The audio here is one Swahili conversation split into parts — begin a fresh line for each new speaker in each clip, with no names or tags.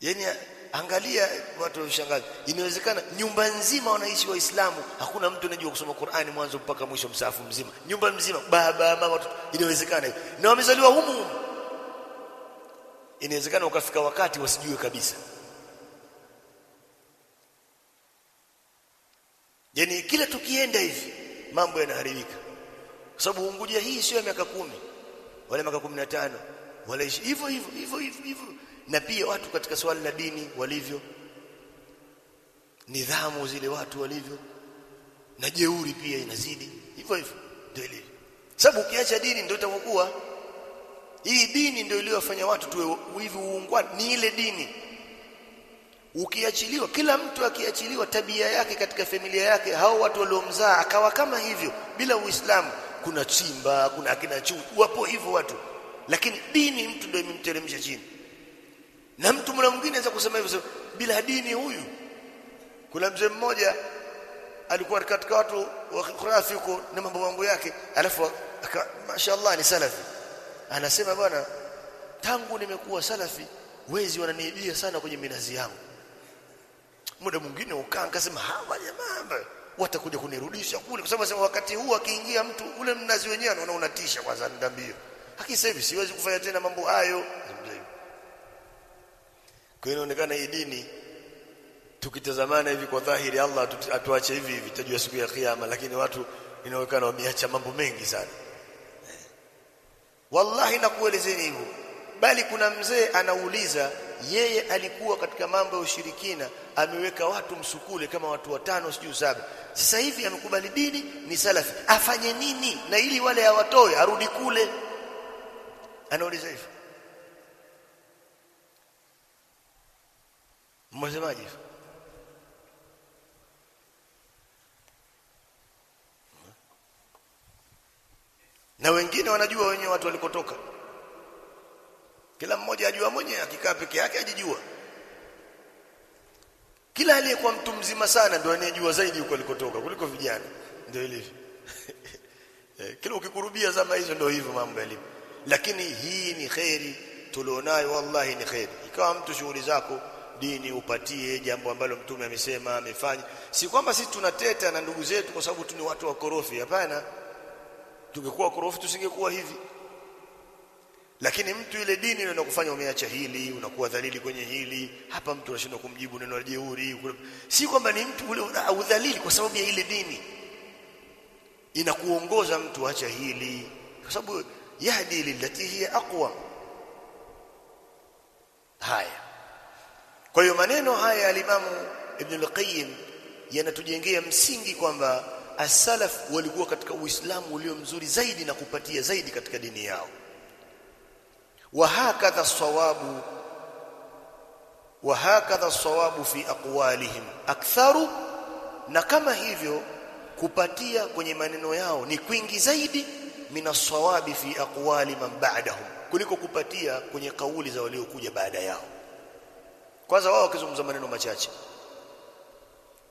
yani angalia watu washangaza inawezekana nyumba nzima wanaishi waislamu. Hakuna mtu anajua kusoma Qur'ani mwanzo mpaka mwisho msafu mzima. Nyumba mzima baba mama watoto inawezekana na wamezaliwa humu inawezekana ukafika wakati wasijue kabisa. Yani kila tukienda hivi mambo yanaharibika. Kwa sababu Unguja hii sio ya miaka kumi. Wala miaka 15 wala hivyo hivyo hivyo hivyo na pia watu katika swala la dini walivyo nidhamu zile watu walivyo na jeuri pia inazidi. Hivyo hivyo ndio sababu ukiacha dini ndio itakuwa. Hii dini ndio iliyofanya watu tuwe hivi uungwana. Ni ile dini. Ukiachiliwa kila mtu akiachiliwa tabia yake katika familia yake hao watu waliomzaa akawa kama hivyo bila uislamu. Kuna chimba kuna akina chu wapo hivyo watu. Lakini dini mtu ndio imemteremsha chini na mtu mwingine anaweza kusema hivyo bila dini huyu. Kuna mzee mmoja alikuwa katika watu wa khurafi huko na mambo mambo yake alafu mashaallah ni salafi. Anasema bwana tangu nimekuwa salafi wezi wananiibia sana kwenye minazi yangu. Muda mwingine ukaa akasema hawa jamaa watakuja kunirudisha kule kwa sababu wakati huu akiingia mtu ule mnazi wenyewe anaona unatisha kwanza ndambio hakisa hivi siwezi kufanya tena mambo hayo kwa inaonekana hii dini tukitazamana hivi kwa dhahiri Allah atuache hivi hivi tajua siku ya kiyama lakini watu inaonekana wameacha mambo mengi sana. Wallahi nakuelezeni hivyo bali kuna mzee anauliza yeye alikuwa katika mambo ya ushirikina ameweka watu msukule kama watu watano sijui saba. Sasa hivi amekubali dini ni salafi. Afanye nini? Na ili wale hawatoe arudi kule. Anauliza hivyo mmesemaje? Na wengine wanajua wenyewe watu walikotoka. Kila mmoja ajua mwenyewe akikaa peke yake ajijua. Kila aliyekuwa mtu mzima sana ndio anayejua zaidi huko alikotoka kuliko vijana. Ndio ilivyo. Kila ukikurubia zama hizo ndio hivyo mambo yalivyo. Lakini hii ni khairi tulionayo wallahi ni khairi ikawa mtu shughuli zako dini upatie jambo ambalo mtume amesema amefanya. Si kwamba sisi tunateta na ndugu zetu kwa sababu tu ni watu wakorofi hapana. Tungekuwa korofi tusingekuwa hivi. Lakini mtu ile dini ile inakufanya umeacha hili unakuwa dhalili kwenye hili. Hapa mtu anashindwa kumjibu neno la jeuri. Si kwamba ni mtu ule udhalili kwa sababu ya ile dini. Inakuongoza mtu acha hili. Kwa sababu yahdi lillati hiya aqwa. Haya kwa hiyo maneno haya ya alimamu ibn al-qayyim yanatujengea msingi kwamba as-salaf walikuwa katika uislamu ulio mzuri zaidi na kupatia zaidi katika dini yao وهكذا الصواب وهكذا الصواب في اقوالهم اكثر na kama hivyo kupatia kwenye maneno yao ni kwingi zaidi minasawabi fi aqwali man ba'dahum kuliko kupatia kwenye kauli za waliokuja baada yao kwanza wao wakizungumza maneno machache.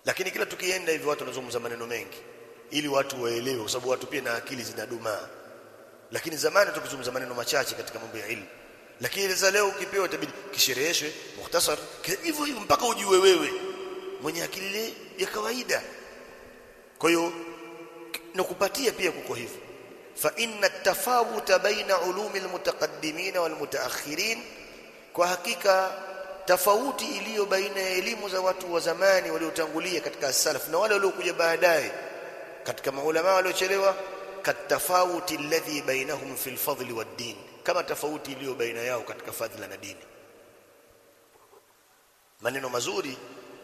Lakini kila tukienda hivi watu wanazungumza maneno mengi ili watu waelewe kwa sababu watu pia na akili zinadumaa. Lakini zamani tukizungumza maneno machache katika mambo ya ilmu. Lakini za leo ukipewa itabidi kishereheshwe mukhtasar hivyo hivyo mpaka ujue wewe. Mwenye akili ya kawaida. Kwa hiyo nakupatia pia kuko hivyo. Fa inna tafawuta baina ulumi almutaqaddimin walmutaakhirin kwa hakika tofauti iliyo baina ya elimu za watu wa zamani waliotangulia katika salaf na wale waliokuja baadaye katika maulama waliochelewa katafawuti alladhi bainahum fi alfadli wad-din kama tofauti iliyo baina yao katika fadhila na dini maneno mazuri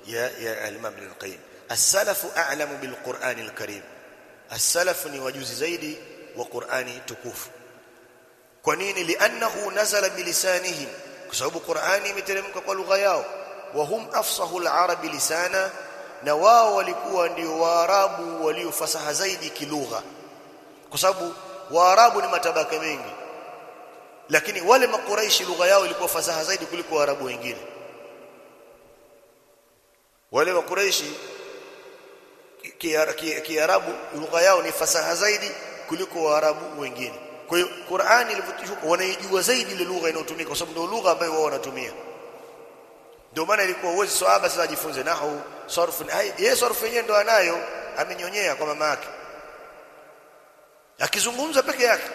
ya ya al-imam ibn al-qayyim as-salafu a'lamu bil-qur'an al-karim as-salaf ni wajuzi zaidi wa qur'ani tukufu kwa nini li'annahu nazala bilisanihim kwa sababu qur'ani imeteremka kwa lugha yao. Wa hum afsahu al-arab lisana na wao walikuwa ndio waarabu waliofasaha zaidi kilugha. Kwa sababu waarabu ni matabaka mengi. Lakini wale makuraishi lugha yao ilikuwa fasaha zaidi kuliko waarabu wengine. Wale makuraishi kiarabu lugha yao ni fasaha zaidi kuliko waarabu wengine kwa hiyo Qur'ani ilivyoshuka wanaijua zaidi ile lugha inayotumika kwa sababu ndio lugha ambayo wao wanatumia. Ndio maana ilikuwa uwezi sahaba sasa ajifunze nahwu sarfu yeye sarfu yenyewe ndo anayo amenyonyea kwa mama yake. Akizungumza peke yake.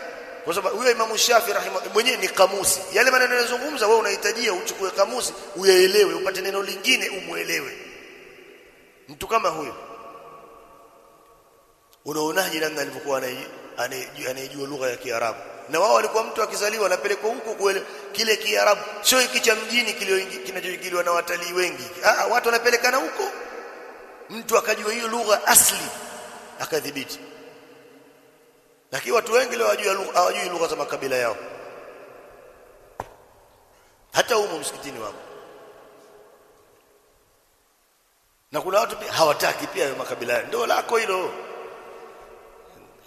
Kwa sababu huyo Imam Shafi rahima mwenyewe ni kamusi. Yale maneno yanazungumza wewe unahitajia uchukue kamusi uyaelewe upate neno lingine umuelewe mtu kama huyo. Unaonaje namna alivyokuwa anayejua lugha ya Kiarabu. Na wao walikuwa mtu akizaliwa anapelekwa huko kile Kiarabu. Sio hiki cha mjini kinachoingiliwa na watalii wengi. Ah watu wanapelekana huko. Mtu akajua hiyo lugha asli akadhibiti. Lakini watu wengi leo hawajui lugha za makabila yao. Hata humo msikitini wapo na kuna watu pia hawataki pia makabila yao. Ndio lako hilo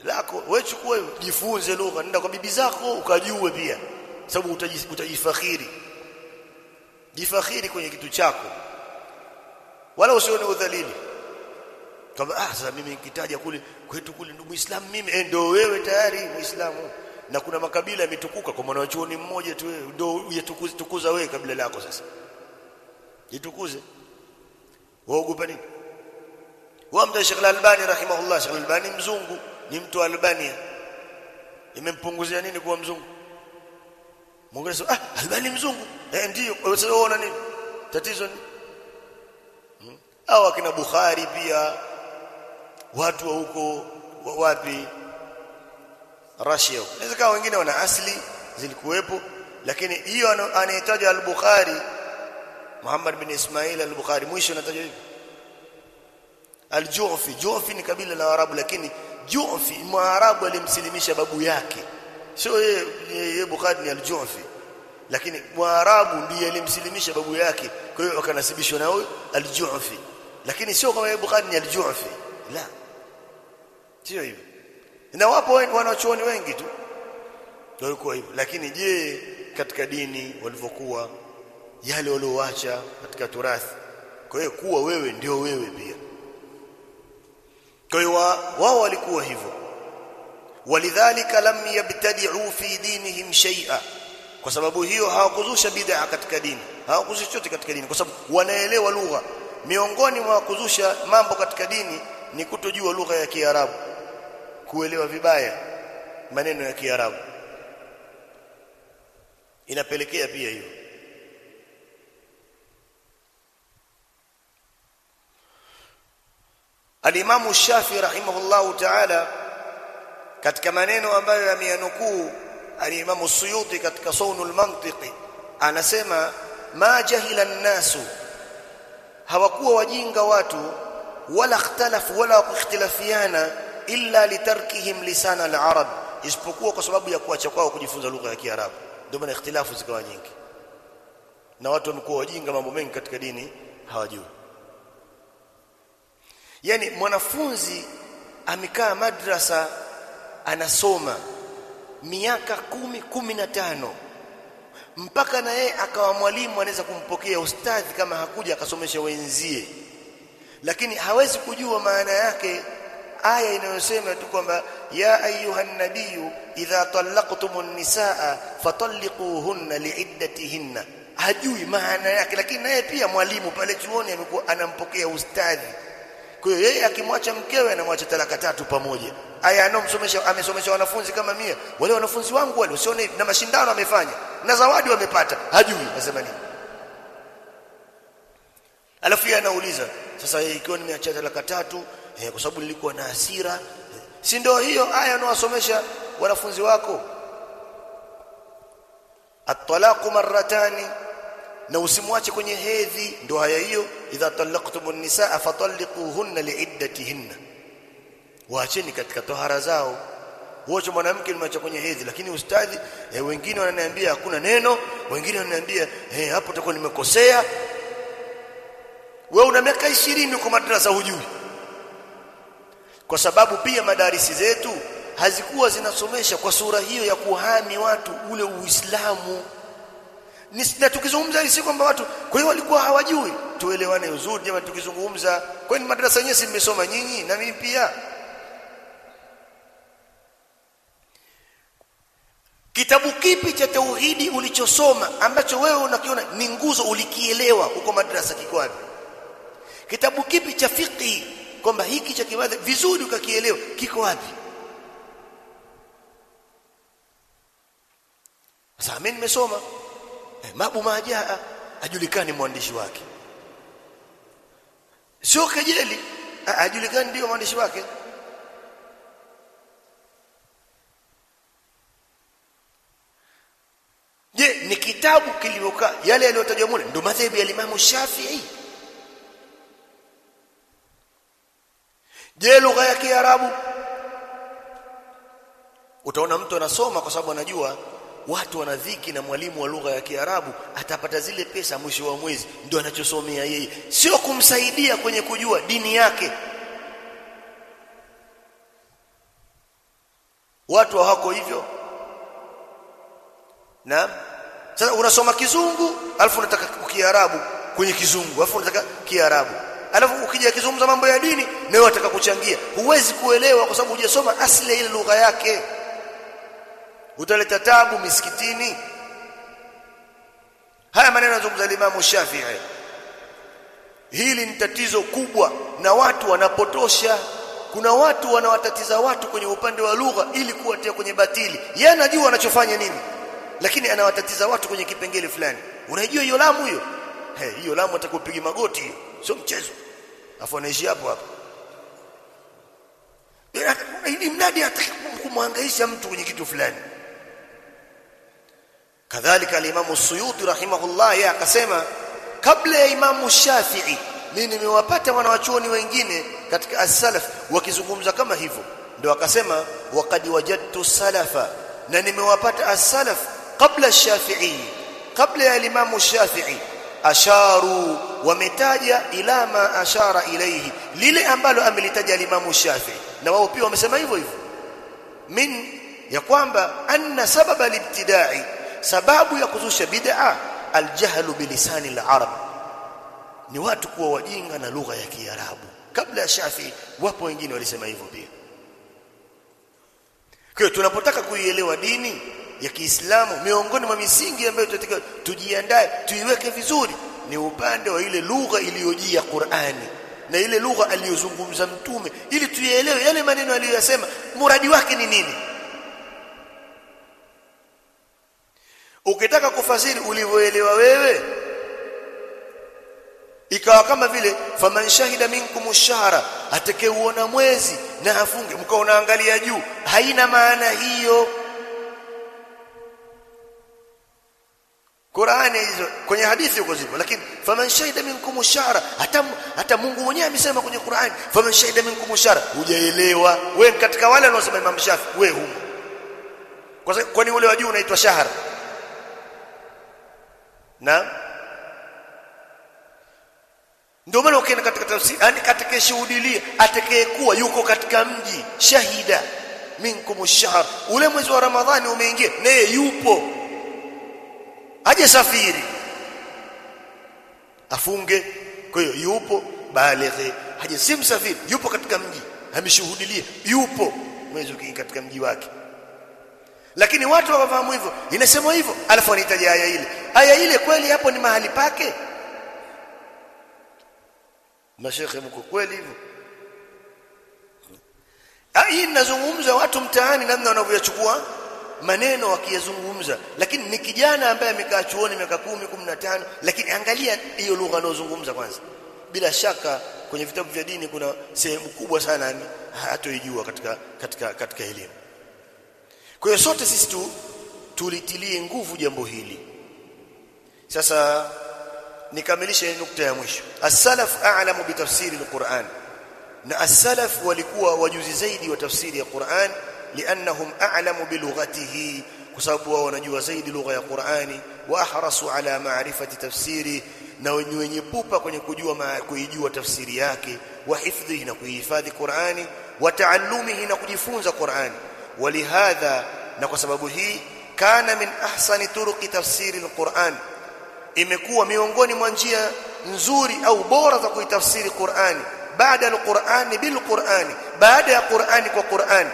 lako wewe chukua jifunze lugha nenda kwa bibi zako ukajue pia. Sababu utajifakhiri. Jifakhiri kwenye kitu chako. Wala usione udhalili. Kama ah sasa mimi nikitaja kule kwetu kule ndugu Muislamu mimi. Eh ndio wewe tayari Muislamu. Na kuna makabila yametukuka kwa maana chuoni mmoja tu ndio yetukuza tukuza wewe kabila lako sasa. Jitukuze. Waogopa nini? Wa Sheikh Al-Albani rahimahullah Sheikh Al-Albani mzungu ni mtu wa Albania. Imempunguzia nini kuwa mzungu? Mungu ah Albani mzungu. Eh ndio. Unaona nini? Tatizo ni? Hmm? au akina Bukhari pia. Watu wa huko wa wapi? Russia inaweza wengine wana asili zilikuwepo lakini hiyo anayetaja al-Bukhari Muhammad bin Ismail al-Bukhari. Mwisho anatajwa hivi. al-Ju'fi. Ju'fi ni kabila la Arabu lakini Ju'fi Mwarabu alimsilimisha babu yake. Sio yeye ye, Bukhari ni al-Ju'fi lakini Mwarabu ndiye alimsilimisha babu yake. Kwa hiyo akanasibishwa na huyo al-Ju'fi lakini sio kama Bukhari ni al-Ju'fi la. Sio hivyo. Na wapo wanachuoni wengi tu. Ndio hivyo. Lakini je katika dini walivyokuwa yale walioacha katika turathi? Kwa hiyo kuwa wewe ndio wewe pia kwa hiyo wao walikuwa hivyo. Walidhalika lam yabtadi'u fi dinihim shay'a. Kwa sababu hiyo hawakuzusha bid'a katika dini. Hawakuzusha chochote katika dini. Kwa sababu wanaelewa lugha. Miongoni mwa kuzusha mambo katika dini ni kutojua lugha ya Kiarabu. Kuelewa vibaya maneno ya Kiarabu. Inapelekea pia hiyo Al-Imam Shafi rahimahullahu ta'ala katika maneno ambayo yameyanukuu Al-Imam Suyuti katika Sawnul Mantiqi anasema ma jahila an-nasu. Hawakuwa wajinga watu wala ikhtalafu wala kuikhtilafiana illa litarkihim lisana al-arab isipokuwa kwa sababu ya kuacha kwao kujifunza lugha ya Kiarabu. Ndio maana ikhtilafu zikawa nyingi. Na watu wamekuwa wajinga mambo mengi katika dini hawajui yani mwanafunzi amekaa madrasa anasoma miaka kumi kumi na tano. Mpaka na yeye akawa mwalimu anaweza kumpokea ustadhi kama hakuja akasomesha wenzie. Lakini hawezi kujua maana yake aya inayosema tu kwamba ya ayuha nabiyu idha talaqtumun nisaa fatalliquhunna liiddatihinna. Hajui maana yake lakini naye pia mwalimu pale chuoni amekuwa anampokea ustadhi kwa hiyo yeye akimwacha mkewe anamwacha talaka tatu pamoja. Aya anomsomesha amesomesha wanafunzi kama mia wale wanafunzi wangu wale usione na mashindano amefanya na zawadi wamepata. Hajui nasema nini. Alafu yeye anauliza sasa ikiwa nimeacha talaka tatu eh, kwa sababu nilikuwa na hasira si ndio hiyo aya anowasomesha wanafunzi wako? At-talaqu marratani na usimwache kwenye hedhi ndo haya hiyo idha talaqtumun nisaa fatalliquhunna liiddatihinna. Waacheni katika tohara zao. Wote mwanamke nimeacha kwenye hedhi lakini ustadhi eh, wengine wananiambia hakuna neno wengine wananiambia eh, hapo tutakuwa nimekosea. Wewe una miaka 20 kwa madrasa hujui. Kwa sababu pia madarisi zetu hazikuwa zinasomesha kwa sura hiyo ya kuhami watu ule uislamu na tukizungumza si kwamba watu kwa hiyo walikuwa hawajui. Tuelewane uzuri jamani tukizungumza. Kwa ni madrasa yenyewe si mmesoma nyinyi na mimi pia. Kitabu kipi cha tauhidi ulichosoma ambacho wewe unakiona ni nguzo ulikielewa huko madrasa kiko wapi? Kitabu kipi cha fiqi kwamba hiki cha kimadha vizuri ukakielewa kiko wapi? Sasa mimi nimesoma mabu majaa ajulikani mwandishi wake. Sio kejeli ajulikani ndio mwandishi wake. Je ni kitabu kilivyoka yale yaliyotajwa mule? Ndio madhehebu ya Imam Shafi'i. Je lugha ya Kiarabu? Utaona mtu anasoma kwa sababu anajua watu wanadhiki na mwalimu wa lugha ya Kiarabu atapata zile pesa mwisho wa mwezi ndio anachosomea yeye. Sio kumsaidia kwenye kujua dini yake. Watu hawako hivyo. Na sasa unasoma kizungu alafu unataka kiarabu kwenye kizungu alafu unataka kiarabu. Alafu ukija kizungumza mambo ya dini nawe unataka kuchangia. Huwezi kuelewa kwa sababu hujasoma asili ile lugha yake utaleta tabu misikitini? Haya maneno yanazungumza Imam Shafi'i. Hili ni tatizo kubwa na watu wanapotosha. Kuna watu wanawatatiza watu kwenye upande wa lugha ili kuwatia kwenye batili. Yeye anajua anachofanya nini lakini anawatatiza watu kwenye kipengele fulani. Unajua hiyo lamu hiyo? Hey, hiyo lamu atakupiga magoti sio mchezo. Afu anaishi hapo hapo. Ili mradi atakumhangaisha mtu kwenye kitu fulani kadhalika al-Imam Suyuti rahimahullah yeye akasema kabla ya Imam Shafi'i mimi nimewapata wanawachuoni wengine katika as-salaf wakizungumza kama hivyo ndio akasema waqad wajadtu salafa na nimewapata as-salaf kabla ash-Shafi'i kabla ya Imam Shafi'i asharu wametaja ila ma ashara ilayhi lile ambalo amelitaja Imam Shafi'i na wao pia wamesema hivyo hivyo min ya kwamba anna sababa libtidai sababu ya kuzusha bid'a aljahlu bilisani alarab. Ni watu kuwa wajinga na lugha ya kiarabu. Kabla ya Shafi wapo wengine walisema hivyo pia. Kwa tunapotaka kuielewa dini ya Kiislamu miongoni mwa misingi ambayo tunataka tujiandae tuiweke vizuri ni upande wa ile lugha iliyojia Qur'ani na ile lugha aliyozungumza mtume ili tuielewe yale maneno aliyoyasema. Muradi wake ni nini ukitaka kufasiri ulivyoelewa wewe ikawa kama vile faman shahida minkum ash-shahra atakayeuona mwezi na afunge mkao unaangalia juu haina maana hiyo. Qur'ani hizo kwenye hadithi huko zipo lakini faman shahida minkum ash-shahra hata hata Mungu mwenyewe amesema kwenye Qur'ani faman shahida minkum ash-shahra hujaelewa. Wewe katika wale wanaosema Imam Shafi wewe humo. Kwa sababu kwani ule wa juu unaitwa shahara na? Ndio maana ukienda katika tafsiri yani atakayeshuhudilia atakayekuwa yuko katika mji shahida minkum shahr ule mwezi wa ramadhani umeingia naye yupo. Aje safiri. Afunge kwa hiyo yupo balighi haje si msafiri yupo katika mji ameshuhudilia yupo. Mwezi ukiingia katika mji wake lakini watu hawafahamu hivyo. Inasemwa hivyo. Alafu anahitaji aya ile. Aya ile kweli hapo ni mahali pake? Mashekhe mko kweli hivyo. Hii ninazungumza watu mtaani namna wanavyochukua maneno wakiyazungumza. Lakini ni kijana ambaye amekaa chuoni miaka 10 15 lakini angalia hiyo lugha anayozungumza kwanza. Bila shaka kwenye vitabu vya dini kuna sehemu kubwa sana hatoijua katika katika katika elimu kwa hiyo sote sisi tu tulitilie nguvu jambo hili sasa nikamilishe nukta ya mwisho as-salaf a'lamu bi tafsiri al-Qur'an na as-salaf walikuwa wajuzi zaidi wa tafsiri ya Qur'an liannahum a'lamu bi lughatihi kwa sababu wao wanajua zaidi lugha ya Qur'ani wa ahrasu ala ma'rifati tafsiri na wenye wenye pupa kwenye kujua kuijua tafsiri yake wa hifdhihi na kuihifadhi Qur'ani wa ta'allumihi na kujifunza Qur'ani ولهذا kwa sababu hii kana min ahsani turuqi tafsiri alquran imekuwa miongoni mwa njia nzuri au bora za kuitafsiri Qur'ani baada alqur'ani bilqur'ani baada ya Qur'ani kwa Qur'ani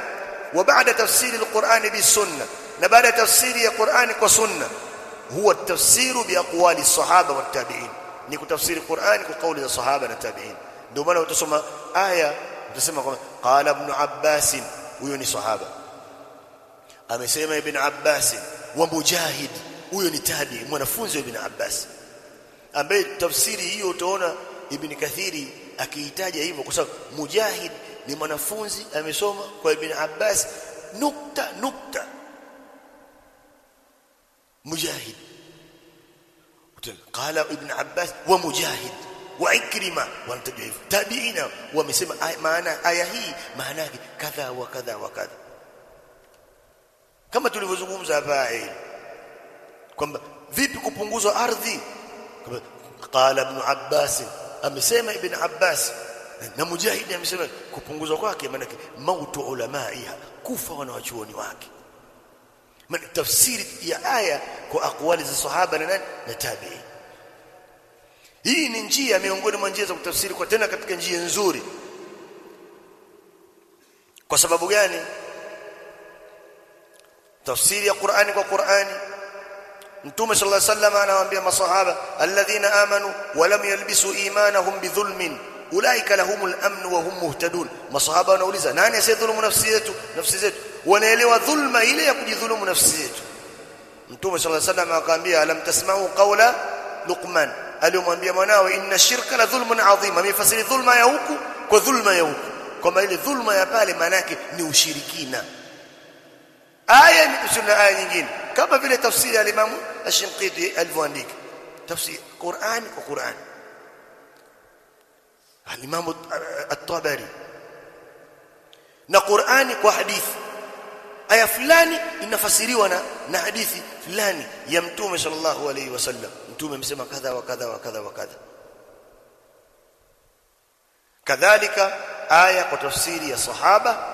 wa baada tafsiri alqur'ani bisunna na baada tafsiri ya Qur'ani kwa sunna huwa tafsiru bi aqwali sahaba wa tabi'in ni kutafsiri Qur'ani kwa kauli za sahaba na tabi'in ndio maana utasoma aya utasema kwamba qala ibn Abbas huyo ni sahaba amesema ibn Abbas wa mujahid huyo ni tabi mwanafunzi wa ibn Abbas ambaye tafsiri hiyo utaona ibn Kathiri akiitaja hivyo kwa sababu mujahid ni mwanafunzi amesoma kwa ibn Abbas nukta nukta mujahid قال ابن عباس ومجاهد وعكرمه wanataja hivyo tabiina wamesema maana aya hii maana yake kadha kama tulivyozungumza hapa kwamba vipi kupunguzwa ardhi? Qala ibn abbas amesema ibn abbas na mujahidi amesema kupunguzwa kwake maana mautu ulamaiha kufa wanawachuoni wake. Maana tafsiri ya aya kwa aqwali za sahaba na nani? Na tabi'i. Hii ni njia miongoni mwa njia za kutafsiri kwa tena katika njia nzuri. Kwa sababu gani tafsiri ya Qur'ani kwa Qur'ani Mtume sallallahu alaihi wasallam anawaambia masahaba alladhina amanu wa lam yalbisu imanahum bidhulmin ulaika lahumul amn wa hum muhtadun masahaba wanauliza nani asiyedhulumu nafsi yetu nafsi zetu wanaelewa dhulma ile ya kujidhulumu nafsi yetu Mtume sallallahu alaihi wasallam akaambia alam tasma'u qawla Luqman aliyomwambia mwanawe inna shirka la dhulmun adhim amefasiri dhulma ya huku kwa dhulma ya huku kwamba ile dhulma ya pale maana yake ni ushirikina aya imetafsiriwa aya nyingine kama vile tafsiri ya Imam Ash-Shinqiti alivyoandika tafsiri Qur'an kwa Qur'an al-Imam at-Tabari na Qur'ani kwa hadithi aya fulani inafasiriwa na na hadithi fulani ya mtume sallallahu alaihi wasallam mtume amesema kadha wa kadha wa kadha wa kadha kadhalika aya kwa tafsiri ya sahaba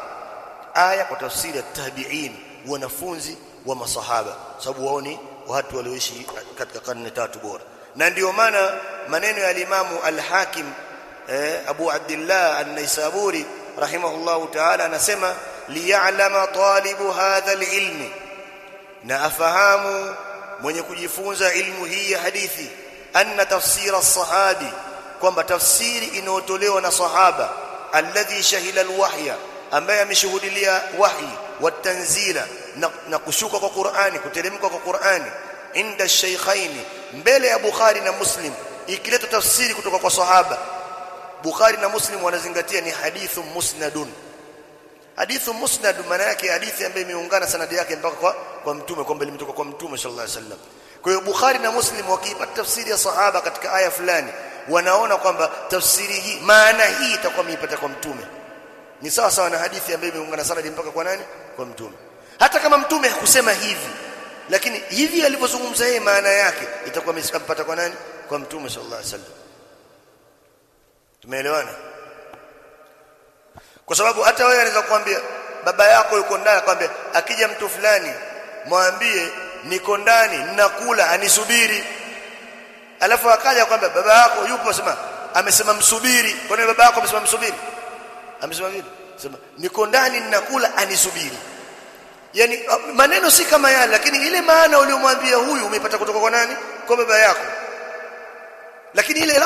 aya kwa tafsiri ya tabi'in wanafunzi wa masahaba sababu wao ni watu walioishi katika karne tatu bora na ndio maana maneno ya alimamu al-Hakim eh, Abu Abdullah an-Naisaburi rahimahullahu ta'ala anasema liya'lama talibu hadha al-ilmi na afahamu mwenye kujifunza ilmu hii ya hadithi anna tafsira as-sahabi kwamba tafsiri inayotolewa na sahaba alladhi shahila al-wahya ambaye ameshuhudilia wahi watanzila na, kushuka kwa Qur'ani kuteremka kwa Qur'ani inda shaykhaini mbele ya Bukhari na Muslim ikileta tafsiri kutoka kwa sahaba Bukhari na Muslim wanazingatia ni hadithu musnadun hadithu musnad maana yake hadithi ambayo imeungana sanadi yake mpaka kwa kwa mtume kwamba limetoka kwa mtume sallallahu alaihi wasallam kwa hiyo Bukhari na Muslim wakiipata tafsiri ya sahaba katika aya fulani wanaona kwamba tafsiri hii maana hii itakuwa imeipata kwa mtume ni sawa sawa na hadithi ambayo imeungana sanadi mpaka kwa nani? Kwa mtume. Hata kama mtume hakusema hivi lakini hivi alivyozungumza yeye maana yake itakuwa imepata kwa nani? Kwa mtume sallallahu alaihi wasallam. Tumeelewana? Kwa sababu hata wewe anaweza kuambia baba yako yuko ndani akwambia akija mtu fulani mwambie niko ndani ninakula anisubiri. Alafu akaja kwamba baba yako yupo sema amesema msubiri. Kwa nini baba yako amesema msubiri amesema vipi sema niko ndani ninakula anisubiri. Yani maneno si kama yale lakini ile maana uliyomwambia huyu umeipata kutoka kwa nani? Kwa baba yako. Lakini ile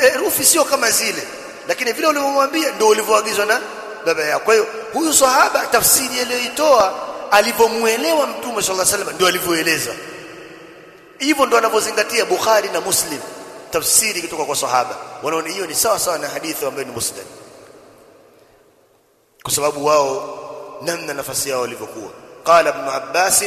herufi sio kama zile lakini vile ulivyomwambia ndio ulivyoagizwa na baba yako. Kwa hiyo huyu sahaba tafsiri aliyoitoa alivyomuelewa mtume sallallahu alaihi wasallam ndio alivyoeleza. Hivyo ndio anavyozingatia Bukhari na Muslim tafsiri kutoka kwa sahaba. Wanaona hiyo ni sawa sawa na hadithi ambayo ni musnad kwa sababu wao namna nafasi yao walivyokuwa qala ibn abbas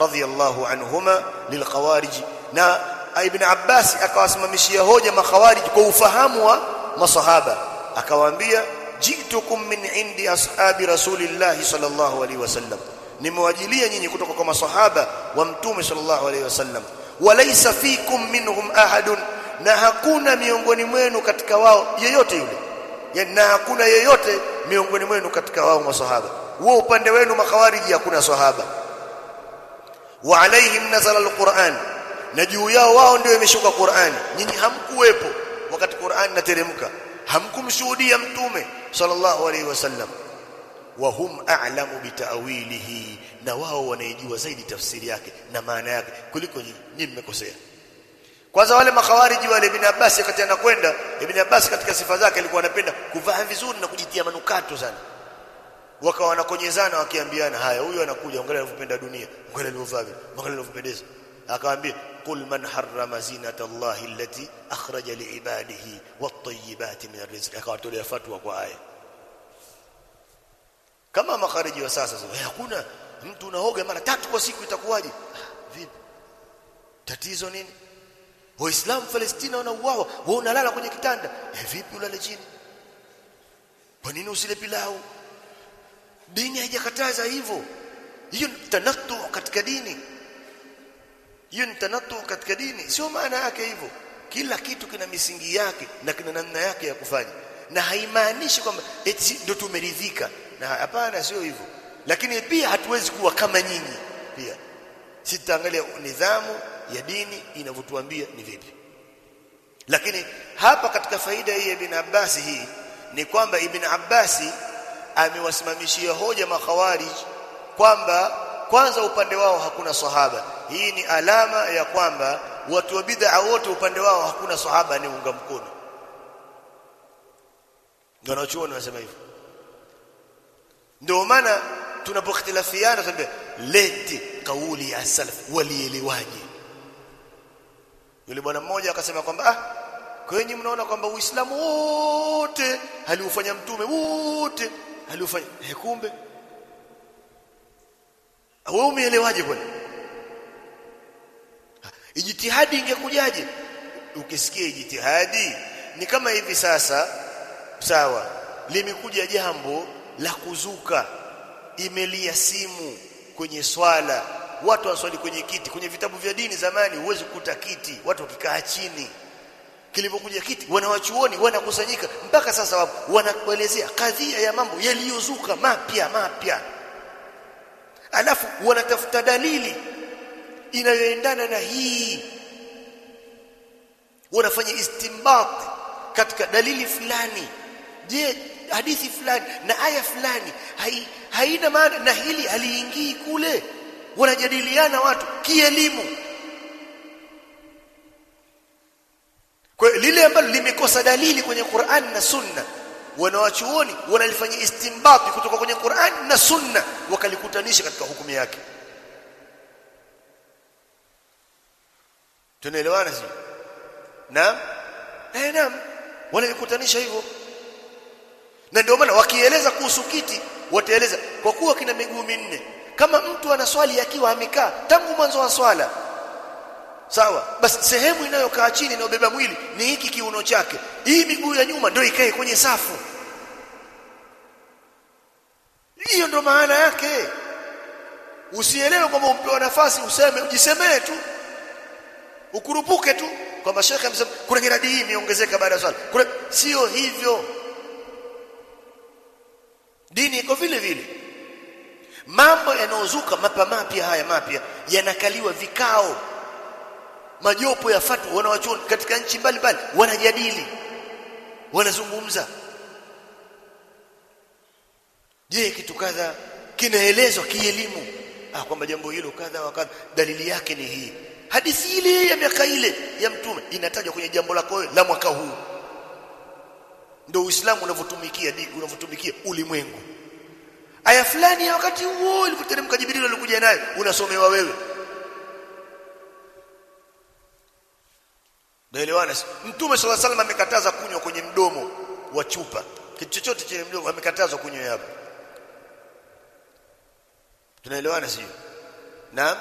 radhiyallahu anhuma lilkhawarij na ibn abbas akawasimamishia hoja makhawarij kwa ufahamu wa masahaba akawaambia jitukum min indi ashabi rasulillah sallallahu alaihi wasallam nimewajilia nyinyi kutoka kwa masahaba wa mtume sallallahu alaihi wasallam walaysa fikum minhum ahadun na hakuna miongoni mwenu katika wao yeyote yule na hakuna yeyote miongoni mwenu katika wao masahaba wao upande wenu makhawariji hakuna sahaba wa alaihim nazala alquran na juu yao wao ndio imeshuka Qur'ani nyinyi hamkuwepo wakati Qur'ani inateremka. Hamkumshuhudia mtume sallallahu alaihi wasallam wa hum a'lamu bitawilihi na wao wanaijua zaidi tafsiri yake na maana yake kuliko nyinyi mmekosea kwanza wale makhawariji wale ibn Abbas wakati anakwenda ibn Abbas katika sifa zake alikuwa anapenda kuvaa vizuri na kujitia manukato sana. Wakawa wanakonyezana wakiambiana haya huyu anakuja angalia anavyopenda dunia angalia alivyovaa angalia alivyopendeza. Akawaambia qul man harrama zinata allahi allati akhraja liibadihi wat-tayyibati min arrizq akawatolea fatwa kwa aya. Kama makhariji wa sasa sasa hakuna mtu unaoga mara tatu kwa siku itakuwaje? Ah, vipi? Tatizo nini waislamu Palestina wanauawa wewe unalala kwenye kitanda. Eh, vipi ulale chini? Kwa nini usile pilau? Dini haijakataza hivyo. Hiyo ni tanattu katika dini. Hiyo ni tanattu katika dini. Sio maana yake hivyo. Kila kitu kina misingi yake na kina namna yake ya kufanya. Na haimaanishi kwamba eti ndo tumeridhika. Na hapana sio hivyo. Lakini pia hatuwezi kuwa kama nyinyi. Pia. Sitaangalia nidhamu ya dini inavyotuambia ni vipi. Lakini hapa katika faida hii ya ibn Abbas hii ni kwamba ibn Abbas amewasimamishia hoja makhawarij kwamba kwanza upande wao hakuna sahaba. Hii ni alama ya kwamba watu wa bid'a wote upande wao hakuna sahaba ni unga mkono. Ndio wanachuoni wanasema hivyo. Ndio maana tunapokhtilafiana tunasema leti kauli ya salaf walielewaje yule bwana mmoja akasema kwamba ah kwenye mnaona kwamba uislamu wote aliufanya mtume wote aliufanya. Eh kumbe. Wewe umeelewaje bwana? Ijitihadi ingekujaje? Ukisikia ijitihadi ni kama hivi sasa sawa limekuja jambo la kuzuka. Imelia simu kwenye swala watu waswali kwenye kiti. Kwenye vitabu vya dini zamani huwezi kukuta kiti. Watu wakikaa chini. Kilipokuja kiti wanawachuoni wanakusanyika. Mpaka sasa wapo. Wanakuelezea kadhia ya mambo yaliyozuka mapya mapya. Alafu wanatafuta dalili inayoendana na hii. Wanafanya istinbat katika dalili fulani. Je hadithi fulani na aya fulani hai, haina maana na hili aliingii kule wanajadiliana watu kielimu. Kwa lile ambalo limekosa dalili kwenye Qur'an na Sunna wanawachuoni wanalifanyia istinbati kutoka kwenye Qur'an na Sunna wakalikutanisha katika hukumu yake. Tunaelewana sio naam? Eh naam. Wanalikutanisha hivyo. Na ndio maana wakieleza kuhusu kiti wataeleza. Kwa kuwa kina miguu minne kama mtu anaswali akiwa amekaa tangu mwanzo wa swala. Sawa? Basi sehemu inayokaa chini inayobeba mwili ni hiki kiuno chake. Hii miguu ya nyuma ndio ikae kwenye safu. Hiyo ndio maana yake. Usielewe kwamba umpewa nafasi useme ujisemee tu. Ukurupuke tu. Kwamba shekhe amesema kuna miradi hii imeongezeka baada ya swala. Kuna sio hivyo. Dini iko vile vile mambo yanayozuka mapa mapya haya mapya yanakaliwa vikao. Majopo ya fatwa wanawachuoni katika nchi mbalimbali wanajadili wanazungumza. Je kitu kadha kinaelezwa kielimu? Ah kwamba jambo hilo kadha wa kadha dalili yake ni hii. Hadithi ile ya miaka ile ya mtume inatajwa kwenye jambo lako la mwaka huu. Ndio uislamu unavotumikia unavotumikia ulimwengu aya fulani ya wakati huo ilikuteremka jibril alikuja naye unasomewa wewe Naelewana Mtume swalla salam amekataza kunywa kwenye mdomo wa chupa. Kitu chochote chenye mdomo amekatazwa kunywa hapo. Tunaelewana sio? Naam.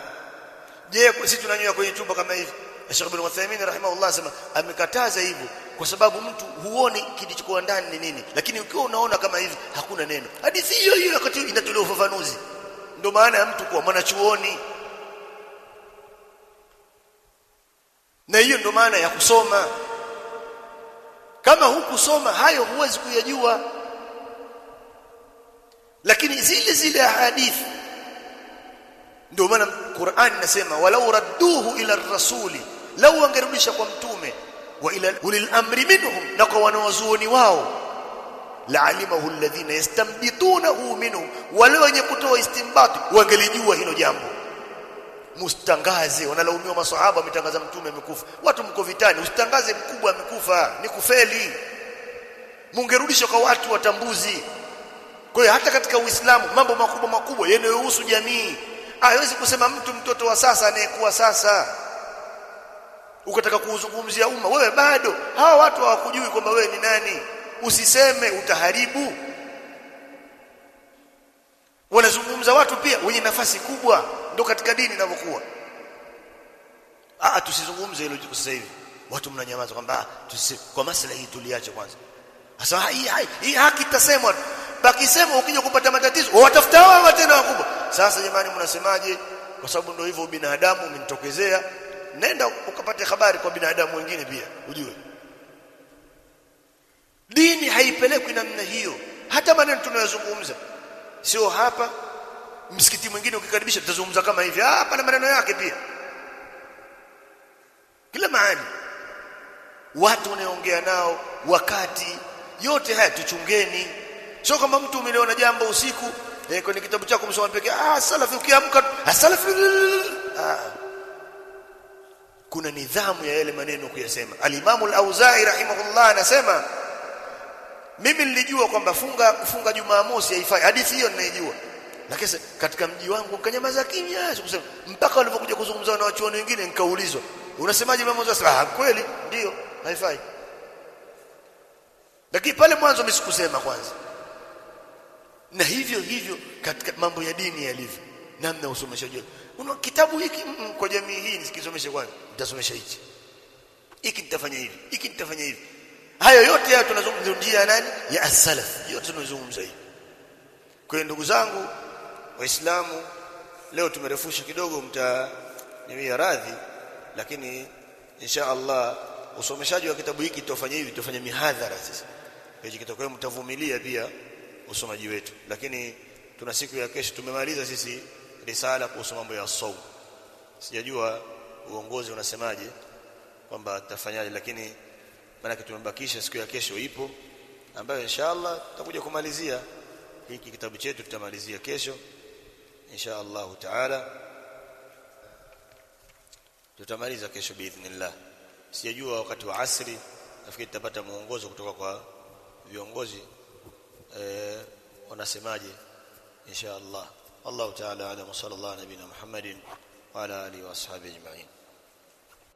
Je, sisi tunanywa kwenye chupa kama hivi? Sheikh Ibn Uthaymeen rahimahullah sema amekataza hivyo kwa sababu mtu huoni kilichokuwa ndani ni nini. Lakini ukiwa unaona kama hivi hakuna neno. Hadithi hiyo hiyo wakati inatolewa ufafanuzi. Ndio maana ya mtu kuwa mwanachuoni. na hiyo ndio maana ya kusoma kama hukusoma hayo huwezi kuyajua lakini zile zile hadithi ndio maana Qur'an nasema walau radduhu ila rasuli lau wangerudisha kwa mtume wa ila ulil amri minhum na kwa wanawazuoni wao. La la'alimahu alladhina yastambitunahu minhum wale wenye kutoa istimbati wangelijua hilo jambo. Mustangaze wanalaumiwa maswahaba wametangaza mtume amekufa. Watu mko vitani usitangaze mkubwa amekufa ni kufeli. Mungerudisha kwa watu watambuzi. Kwa hiyo hata katika uislamu mambo makubwa makubwa yanayohusu jamii. Haiwezi kusema mtu mtoto wa sasa anayekuwa sasa ukataka kuuzungumzia umma wewe bado. Hawa watu hawakujui kwamba wewe ni nani. Usiseme utaharibu. Wanazungumza watu pia wenye nafasi kubwa ndo katika dini inavyokuwa. Ah tusizungumze hilo sasa hivi. Watu mnanyamaza kwamba kwa maslahi tuliache kwanza. Sasa hii hii haki itasemwa bakisema ukija kupata matatizo watafuta wao tena wakubwa. Sasa jamani mnasemaje? Kwa sababu ndio hivyo binadamu umenitokezea nenda ukapate habari kwa binadamu wengine pia ujue. Dini haipelekwi namna hiyo. Hata maneno tunayozungumza. Sio hapa msikiti mwingine ukikaribisha tutazungumza kama hivi. Hapa na maneno yake pia. Kila mahali. Watu wanaongea nao wakati. Yote haya tuchungeni. Sio kama mtu umeliona jambo usiku eh, kwenye kitabu chako msoma peke. Ah salafi ukiamka ah salafi. Ah kuna nidhamu ya yale maneno kuyasema. Alimamu al-Auza'i rahimahullah anasema mimi nilijua kwamba funga kufunga Jumamosi haifai. Hadithi hiyo ninaijua. Lakini katika mji wangu nikanyamaza kimya sikusema mpaka walipokuja kuzungumza na wachuoni wengine nikaulizwa unasemaje Auza'i? Ah kweli ndio haifai. Lakini pale mwanzo mimi sikusema kwanza. Na hivyo hivyo katika mambo ya dini yalivyo namna usomeshaji una kitabu hiki mm, kwa jamii hii nisikisomeshe kwanza nitasomesha hichi. Hiki nitafanya hivi hiki nitafanya hivi. Hayo yote hayo tunazungumzia nani? Ya as-salaf. Yote tunazungumza hivi. Kwa hiyo ndugu zangu waislamu leo tumerefusha kidogo mta mtaniwia radhi lakini insha Allah usomeshaji wa kitabu hiki tutafanya hivi tutafanya mihadhara sasa hiyo kitakuwa mtavumilia pia usomaji wetu. Lakini tuna siku ya kesho tumemaliza sisi risala kuhusu mambo ya saum sijajua uongozi unasemaje kwamba tutafanyaje lakini maana tumebakisha siku ya kesho ipo ambayo inshallah tutakuja kumalizia. Hiki kitabu chetu tutamalizia kesho inshallah taala. Tutamaliza kesho biidhnillah. Sijajua wakati wa asri nafikiri tutapata muongozo kutoka kwa viongozi. Eh wanasemaje insha Allah Allah ta'ala ala sallallahu nabina Muhammadin wa ala alihi wa ashabihi ajma'in